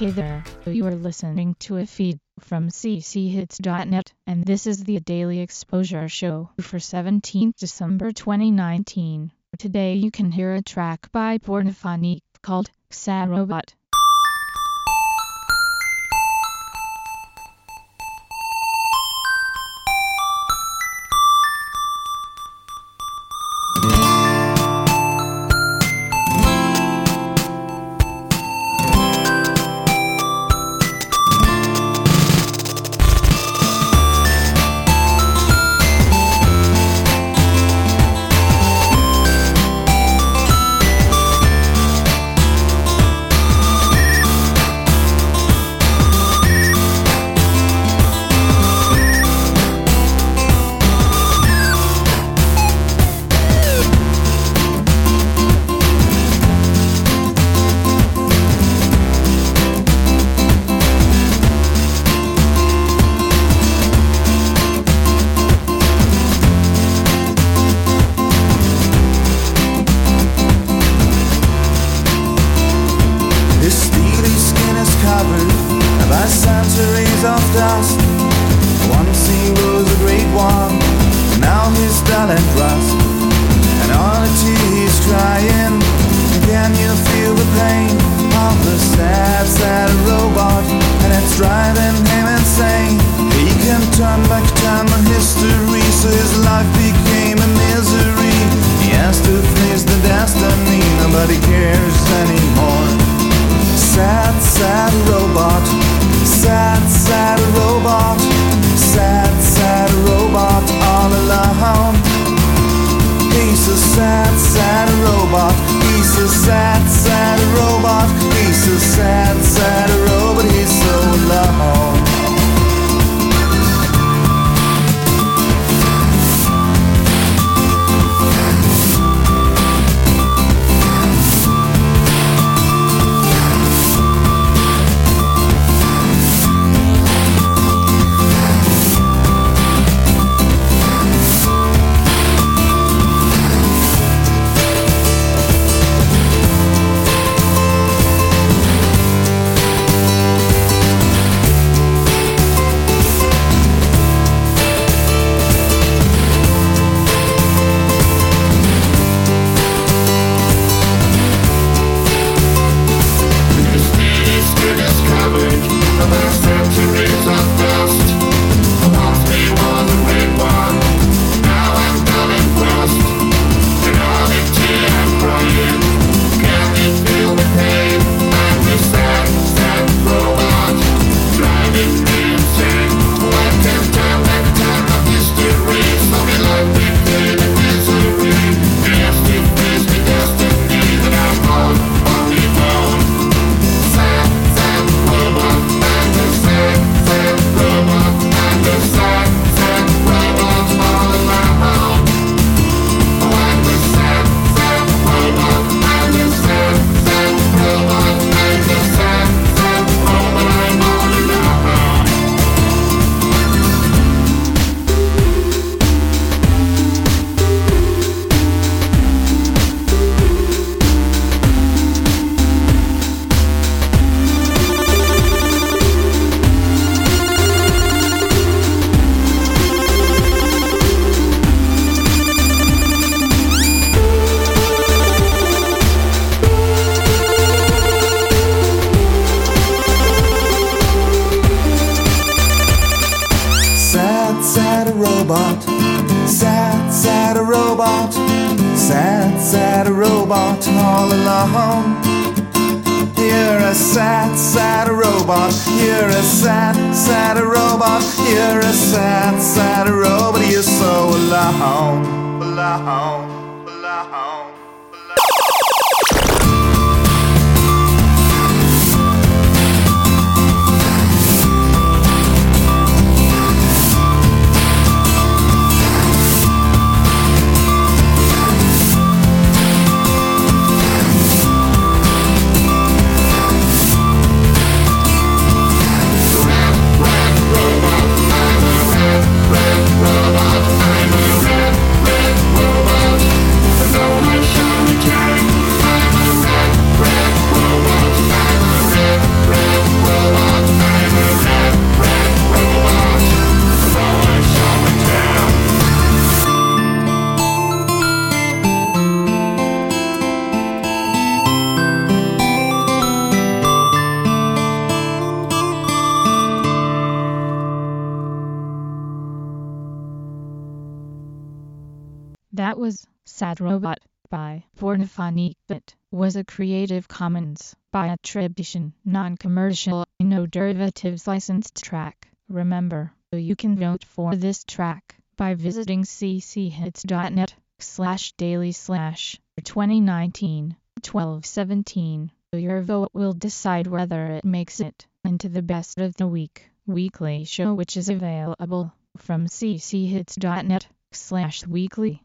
Hey there, you are listening to a feed from cchits.net, and this is the Daily Exposure Show for 17th December 2019. Today you can hear a track by Pornophonic called Sad dull and rust. And all the he's crying. Can you feel the pain of the sad, sad robot? And it's driving him insane. Sad robot. He's a Sad robot. Sad, sad robot. Sad, sad robot all alone. You're a sad, sad a robot. You're a sad, sad a robot. You're a sad, sad a robot. You're so. Alone. Alone. That was Sad Robot by Pornophonic. It was a Creative Commons by attribution, non-commercial, no derivatives licensed track. Remember, you can vote for this track by visiting cchits.net slash daily slash 2019 1217. Your vote will decide whether it makes it into the best of the week weekly show which is available from cchits.net slash weekly.